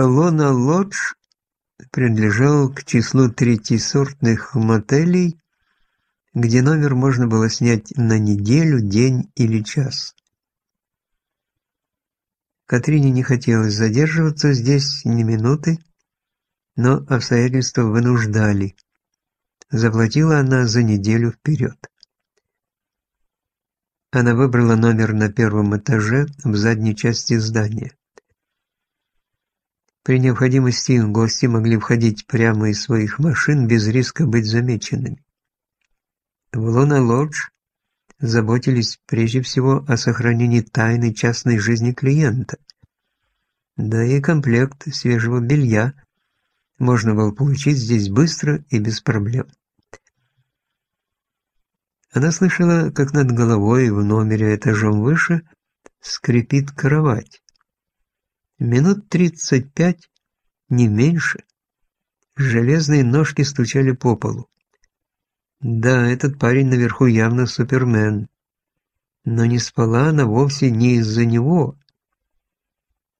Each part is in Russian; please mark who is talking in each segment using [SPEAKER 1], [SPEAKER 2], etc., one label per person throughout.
[SPEAKER 1] Лона Лодж принадлежал к числу третьесортных мотелей, где номер можно было снять на неделю, день или час. Катрине не хотелось задерживаться здесь ни минуты, но обстоятельства вынуждали. Заплатила она за неделю вперед. Она выбрала номер на первом этаже в задней части здания. При необходимости гости могли входить прямо из своих машин без риска быть замеченными. В Луна Лодж заботились прежде всего о сохранении тайны частной жизни клиента. Да и комплект свежего белья можно было получить здесь быстро и без проблем. Она слышала, как над головой в номере этажом выше скрипит кровать. Минут тридцать пять, не меньше, железные ножки стучали по полу. Да, этот парень наверху явно супермен. Но не спала она вовсе не из-за него.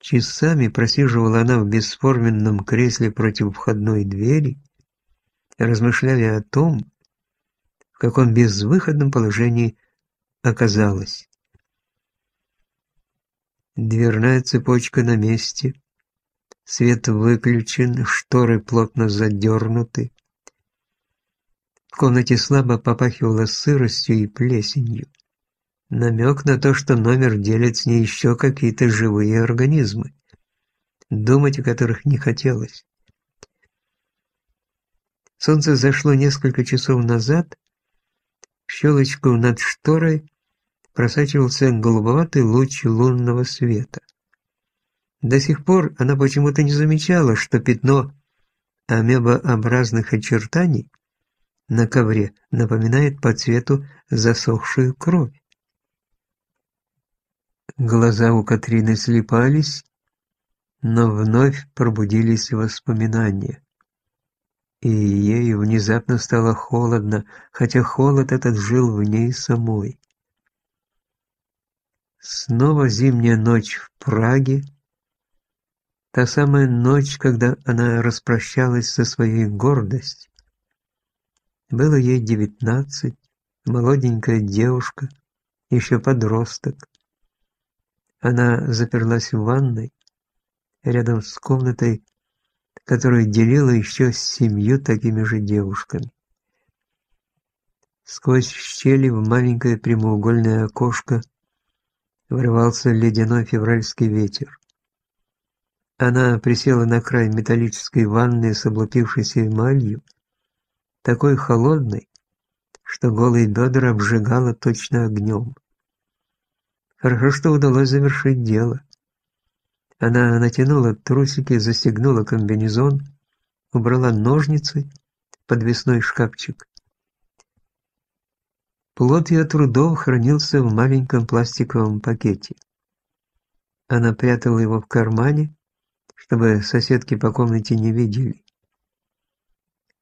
[SPEAKER 1] Часами просиживала она в бесформенном кресле против входной двери, размышляя о том, в каком безвыходном положении оказалась. Дверная цепочка на месте, свет выключен, шторы плотно задернуты. В комнате слабо попахивало сыростью и плесенью. Намек на то, что номер делит с ней еще какие-то живые организмы, думать о которых не хотелось. Солнце зашло несколько часов назад, щелочку над шторой просачивался голубоватый луч лунного света. До сих пор она почему-то не замечала, что пятно амебообразных очертаний на ковре напоминает по цвету засохшую кровь. Глаза у Катрины слепались, но вновь пробудились воспоминания и ей внезапно стало холодно, хотя холод этот жил в ней самой. Снова зимняя ночь в Праге, та самая ночь, когда она распрощалась со своей гордостью. Было ей девятнадцать, молоденькая девушка, еще подросток. Она заперлась в ванной, рядом с комнатой, которую делила еще с семью такими же девушками. Сквозь щели в маленькое прямоугольное окошко врывался ледяной февральский ветер. Она присела на край металлической ванны с облупившейся эмалью, такой холодной, что голые бедра обжигало точно огнем. Хорошо, что удалось завершить дело. Она натянула трусики, застегнула комбинезон, убрала ножницы, подвесной шкафчик. Плод ее трудов хранился в маленьком пластиковом пакете. Она прятала его в кармане, чтобы соседки по комнате не видели.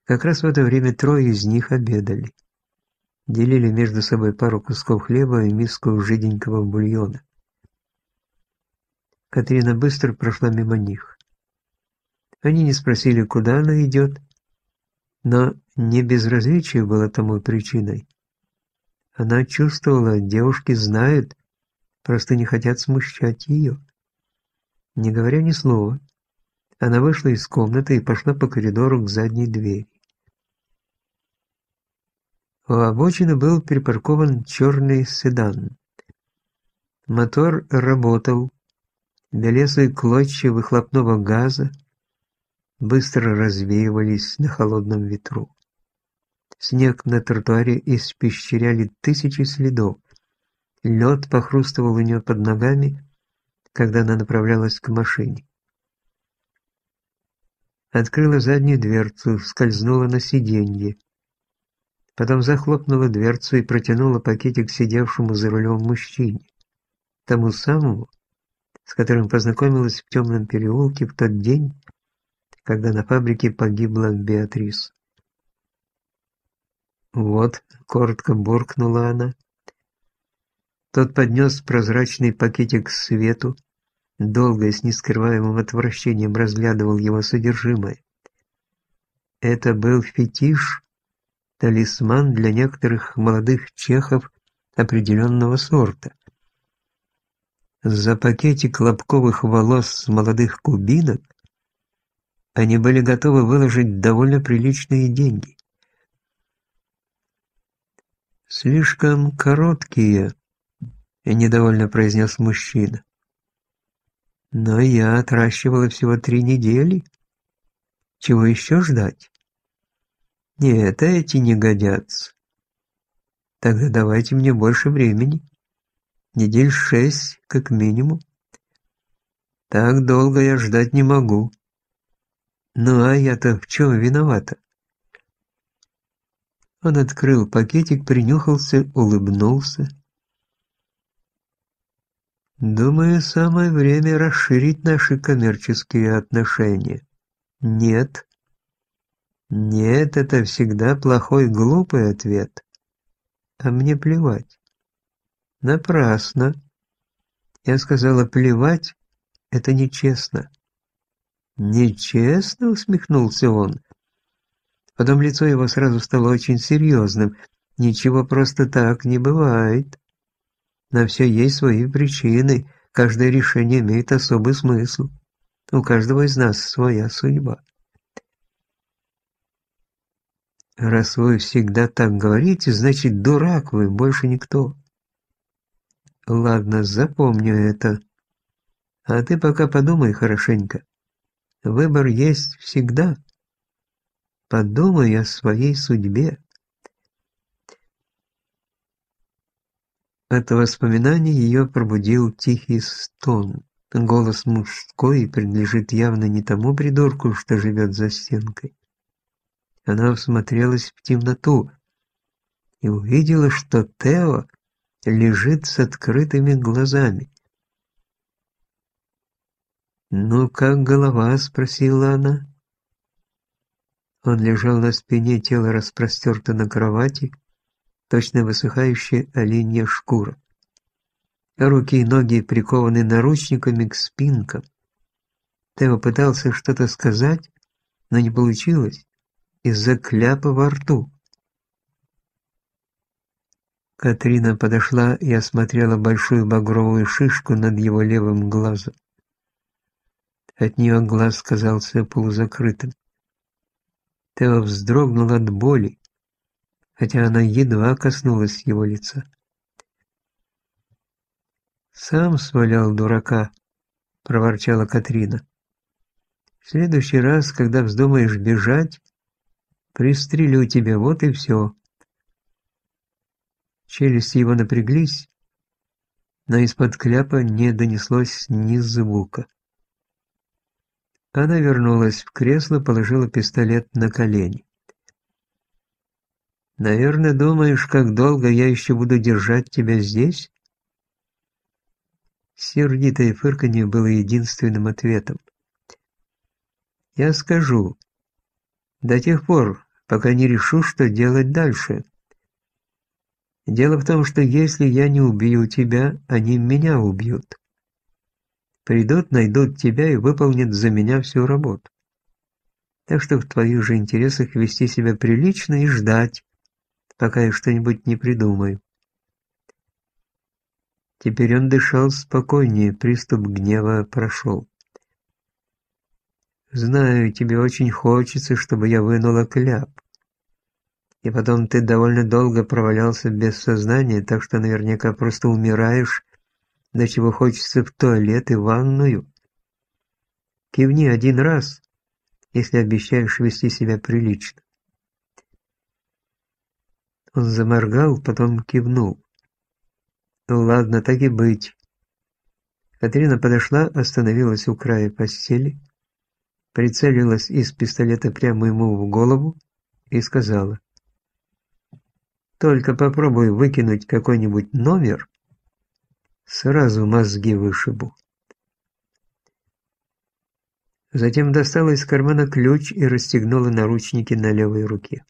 [SPEAKER 1] Как раз в это время трое из них обедали. Делили между собой пару кусков хлеба и миску жиденького бульона. Катрина быстро прошла мимо них. Они не спросили, куда она идет, но не безразличие было тому причиной. Она чувствовала, девушки знают, просто не хотят смущать ее. Не говоря ни слова, она вышла из комнаты и пошла по коридору к задней двери. У обочины был припаркован черный седан. Мотор работал, Белесые клочья выхлопного газа быстро развеивались на холодном ветру. Снег на тротуаре испещряли тысячи следов. Лед похрустывал у нее под ногами, когда она направлялась к машине. Открыла заднюю дверцу, скользнула на сиденье. Потом захлопнула дверцу и протянула пакетик сидевшему за рулем мужчине. Тому самому, с которым познакомилась в темном переулке в тот день, когда на фабрике погибла Беатрис. «Вот», — коротко буркнула она. Тот поднес прозрачный пакетик к свету, долго и с нескрываемым отвращением разглядывал его содержимое. Это был фетиш, талисман для некоторых молодых чехов определенного сорта. За пакетик лобковых волос молодых кубинок они были готовы выложить довольно приличные деньги. «Слишком короткие», — недовольно произнес мужчина. «Но я отращивала всего три недели. Чего еще ждать?» «Нет, эти не годятся. Тогда давайте мне больше времени. Недель шесть, как минимум. Так долго я ждать не могу». Ну а я-то в чем виновата? Он открыл пакетик, принюхался, улыбнулся. Думаю, самое время расширить наши коммерческие отношения. Нет. Нет, это всегда плохой глупый ответ. А мне плевать. Напрасно. Я сказала, плевать — это нечестно. «Нечестно?» — усмехнулся он. Потом лицо его сразу стало очень серьезным. «Ничего просто так не бывает. На все есть свои причины, каждое решение имеет особый смысл. У каждого из нас своя судьба». «Раз вы всегда так говорите, значит, дурак вы, больше никто». «Ладно, запомню это. А ты пока подумай хорошенько». Выбор есть всегда. Подумай о своей судьбе. От воспоминаний ее пробудил тихий стон. Голос мужской принадлежит явно не тому придурку, что живет за стенкой. Она всмотрелась в темноту и увидела, что Тео лежит с открытыми глазами. «Ну, как голова?» — спросила она. Он лежал на спине, тело распростерто на кровати, точно высыхающая оленья шкура. Руки и ноги прикованы наручниками к спинкам. Тео пытался что-то сказать, но не получилось из-за кляпа во рту. Катрина подошла и осмотрела большую багровую шишку над его левым глазом. От нее глаз казался полузакрытым. Тео вздрогнул от боли, хотя она едва коснулась его лица. «Сам свалял дурака», — проворчала Катрина. «В следующий раз, когда вздумаешь бежать, пристрелю тебя, вот и все». Челюсти его напряглись, но из-под кляпа не донеслось ни звука. Она вернулась в кресло, положила пистолет на колени. «Наверное, думаешь, как долго я еще буду держать тебя здесь?» Сердитое фырканье было единственным ответом. «Я скажу. До тех пор, пока не решу, что делать дальше. Дело в том, что если я не убью тебя, они меня убьют. Придут, найдут тебя и выполнят за меня всю работу. Так что в твоих же интересах вести себя прилично и ждать, пока я что-нибудь не придумаю. Теперь он дышал спокойнее, приступ гнева прошел. «Знаю, тебе очень хочется, чтобы я вынула кляп. И потом ты довольно долго провалялся без сознания, так что наверняка просто умираешь до чего хочется в туалет и ванную. Кивни один раз, если обещаешь вести себя прилично. Он заморгал, потом кивнул. Ну ладно, так и быть. Катрина подошла, остановилась у края постели, прицелилась из пистолета прямо ему в голову и сказала. «Только попробуй выкинуть какой-нибудь номер, Сразу мозги вышибу. Затем достала из кармана ключ и расстегнула наручники на левой руке.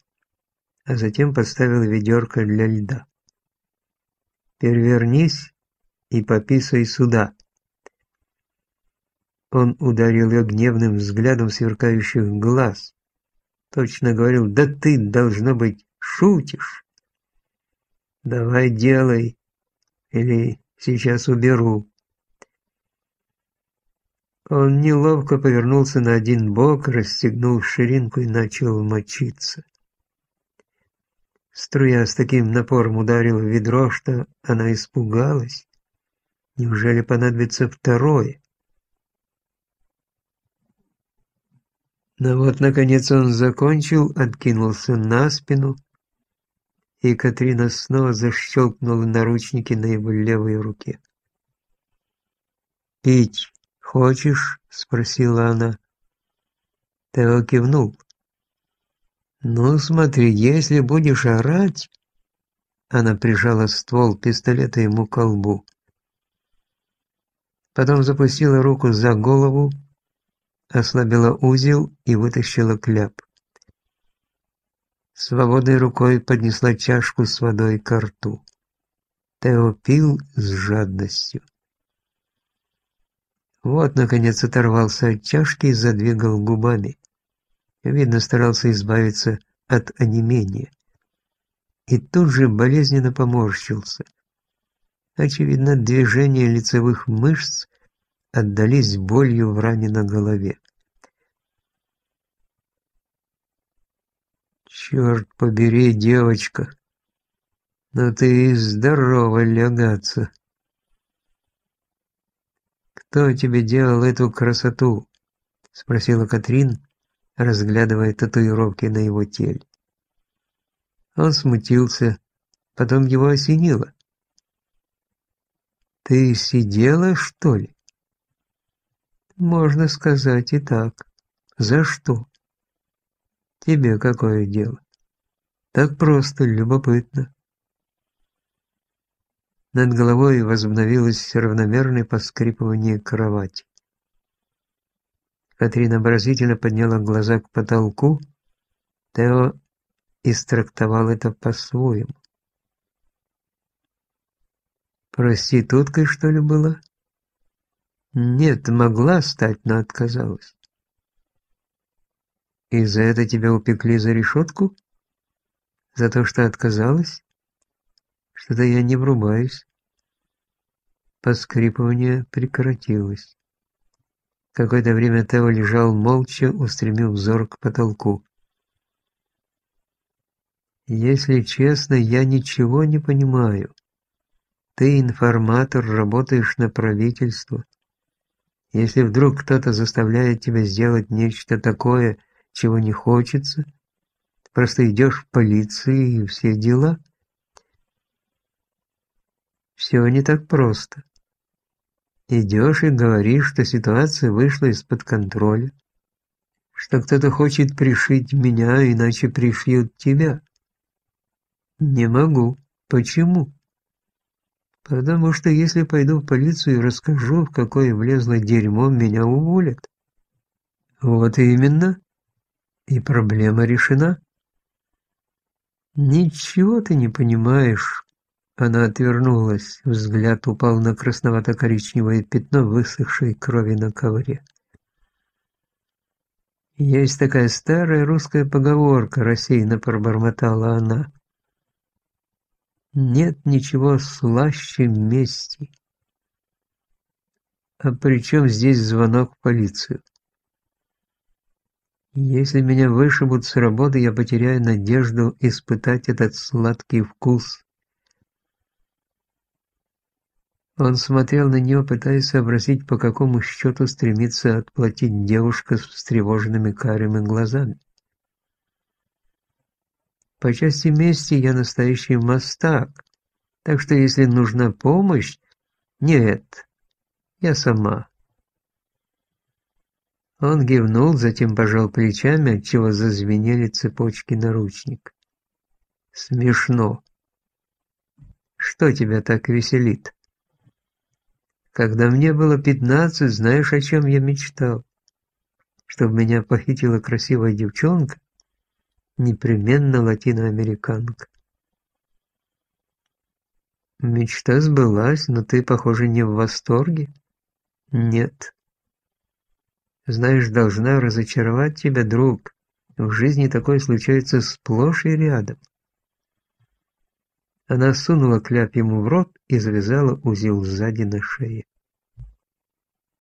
[SPEAKER 1] А затем поставила ведерко для льда. «Перевернись и пописай сюда». Он ударил ее гневным взглядом сверкающих глаз. Точно говорил, да ты, должно быть, шутишь. Давай делай, или сейчас уберу. Он неловко повернулся на один бок, расстегнул ширинку и начал мочиться. Струя с таким напором ударила в ведро, что она испугалась. Неужели понадобится второе? Но вот, наконец, он закончил, откинулся на спину, и Катрина снова защелкнула наручники на его левой руке. «Пить хочешь?» — спросила она. Тео кивнул. «Ну, смотри, если будешь орать...» Она прижала ствол пистолета ему к колбу. Потом запустила руку за голову, ослабила узел и вытащила кляп. Свободной рукой поднесла чашку с водой к рту. Тео пил с жадностью. Вот, наконец, оторвался от чашки и задвигал губами. Видно, старался избавиться от онемения. И тут же болезненно поморщился. Очевидно, движения лицевых мышц отдались болью в ране на голове. «Черт побери, девочка! Но ты здорова лягаться!» «Кто тебе делал эту красоту?» — спросила Катрин, разглядывая татуировки на его теле. Он смутился, потом его осенило. «Ты сидела, что ли?» «Можно сказать и так. За что?» «Тебе какое дело?» «Так просто, любопытно». Над головой возобновилось равномерное поскрипывание кровати. Катрина выразительно подняла глаза к потолку. Тео истрактовал это по-своему. Проституткой, что ли, была? Нет, могла стать, но отказалась. И за это тебя упекли за решетку? За то, что отказалась? Что-то я не врубаюсь. Поскрипывание прекратилось. Какое-то время Тео лежал молча, устремив взор к потолку. «Если честно, я ничего не понимаю. Ты информатор, работаешь на правительство. Если вдруг кто-то заставляет тебя сделать нечто такое, чего не хочется, просто идешь в полицию и все дела. Все не так просто. Идешь и говоришь, что ситуация вышла из-под контроля, что кто-то хочет пришить меня, иначе пришьют тебя. Не могу. Почему? Потому что если пойду в полицию и расскажу, в какое влезло дерьмо, меня уволят. Вот именно. И проблема решена. Ничего ты не понимаешь, она отвернулась, взгляд упал на красновато-коричневое пятно высохшей крови на ковре. «Есть такая старая русская поговорка», — рассеянно пробормотала она. «Нет ничего слаще мести». «А при чем здесь звонок в полицию?» «Если меня вышибут с работы, я потеряю надежду испытать этот сладкий вкус». Он смотрел на нее, пытаясь сообразить, по какому счету стремится отплатить девушка с встревоженными карими глазами. По части мести я настоящий мастак, так что если нужна помощь... Нет, я сама. Он кивнул, затем пожал плечами, отчего зазвенели цепочки наручник. Смешно. Что тебя так веселит? Когда мне было пятнадцать, знаешь, о чем я мечтал? Чтобы меня похитила красивая девчонка, непременно латиноамериканка. Мечта сбылась, но ты, похоже, не в восторге? Нет. Знаешь, должна разочаровать тебя, друг. В жизни такое случается сплошь и рядом. Она сунула кляп ему в рот и завязала узел сзади на шее.